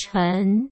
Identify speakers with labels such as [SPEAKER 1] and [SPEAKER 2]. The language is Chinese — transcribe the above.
[SPEAKER 1] 陈。